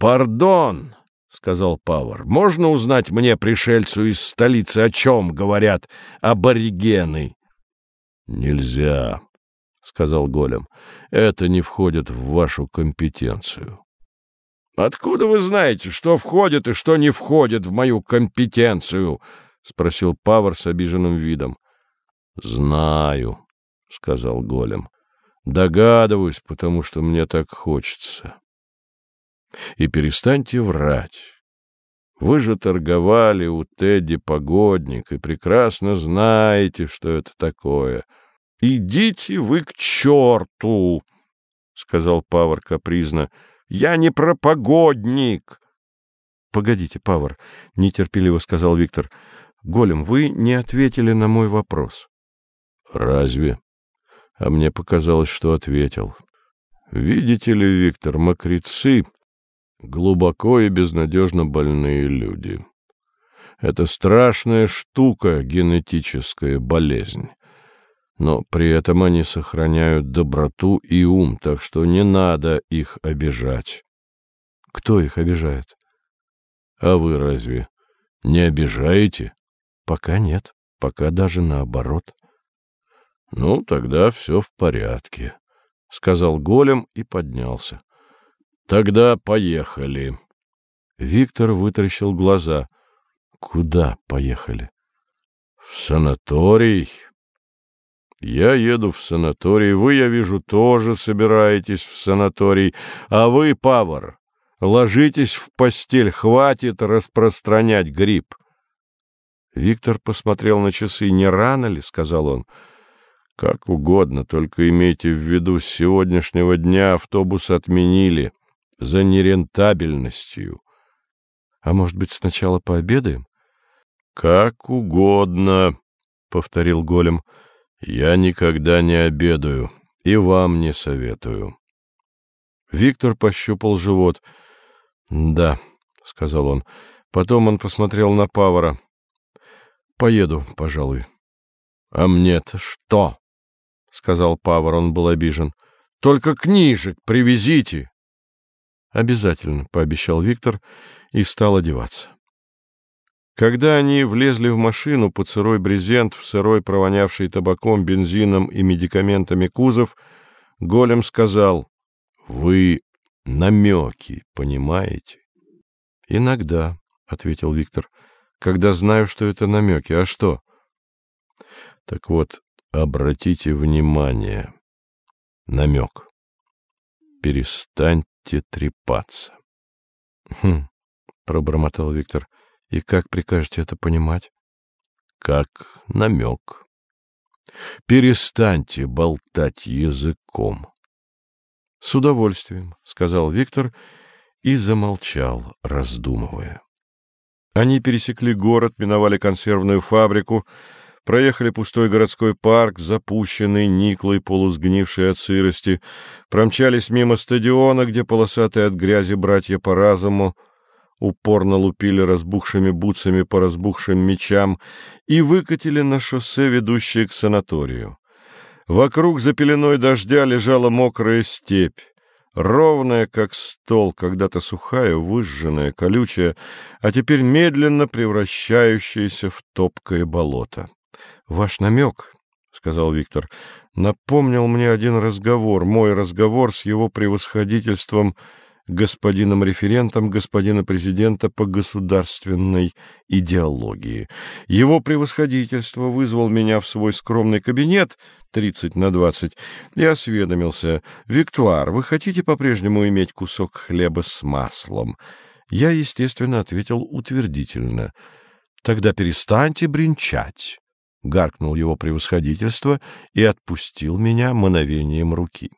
Пардон, — сказал Пауэр, — можно узнать мне, пришельцу из столицы, о чем говорят аборигены? — Нельзя, — сказал Голем. — Это не входит в вашу компетенцию. — Откуда вы знаете, что входит и что не входит в мою компетенцию? — спросил Павар с обиженным видом. — Знаю, — сказал Голем. — Догадываюсь, потому что мне так хочется. И перестаньте врать. Вы же торговали у Тедди погодник и прекрасно знаете, что это такое —— Идите вы к черту! — сказал Павар капризно. — Я не пропогодник! — Погодите, Павар, — нетерпеливо сказал Виктор. — Голем, вы не ответили на мой вопрос. — Разве? А мне показалось, что ответил. Видите ли, Виктор, мокрецы — глубоко и безнадежно больные люди. Это страшная штука, генетическая болезнь но при этом они сохраняют доброту и ум, так что не надо их обижать. Кто их обижает? А вы разве не обижаете? Пока нет, пока даже наоборот. Ну, тогда все в порядке, — сказал голем и поднялся. Тогда поехали. Виктор вытаращил глаза. Куда поехали? В санаторий, я еду в санаторий, вы, я вижу, тоже собираетесь в санаторий, а вы, Павар, ложитесь в постель, хватит распространять грипп. Виктор посмотрел на часы. «Не рано ли?» — сказал он. «Как угодно, только имейте в виду, с сегодняшнего дня автобус отменили за нерентабельностью». «А может быть, сначала пообедаем?» «Как угодно», — повторил голем. Я никогда не обедаю и вам не советую. Виктор пощупал живот. Да, сказал он. Потом он посмотрел на Павара. Поеду, пожалуй. А мне-то что? сказал Павар, он был обижен. Только книжек привезите. Обязательно, пообещал Виктор и стал одеваться. Когда они влезли в машину под сырой брезент, в сырой провонявший табаком, бензином и медикаментами кузов, Голем сказал, «Вы намеки понимаете?» «Иногда», — ответил Виктор, — «когда знаю, что это намеки. А что?» «Так вот, обратите внимание. Намек. Перестаньте трепаться». «Хм», — пробормотал Виктор, — и как прикажете это понимать? Как намек. Перестаньте болтать языком. С удовольствием, сказал Виктор и замолчал, раздумывая. Они пересекли город, миновали консервную фабрику, проехали пустой городской парк, запущенный, никлый, полусгнивший от сырости, промчались мимо стадиона, где полосатые от грязи братья по разуму упорно лупили разбухшими бутсами по разбухшим мечам и выкатили на шоссе, ведущее к санаторию. Вокруг за пеленой дождя лежала мокрая степь, ровная, как стол, когда-то сухая, выжженная, колючая, а теперь медленно превращающаяся в топкое болото. — Ваш намек, — сказал Виктор, — напомнил мне один разговор, мой разговор с его превосходительством — господином референтом господина президента по государственной идеологии. Его превосходительство вызвал меня в свой скромный кабинет 30 на 20 и осведомился, «Виктуар, вы хотите по-прежнему иметь кусок хлеба с маслом?» Я, естественно, ответил утвердительно. «Тогда перестаньте бренчать», — гаркнул его превосходительство и отпустил меня мановением руки.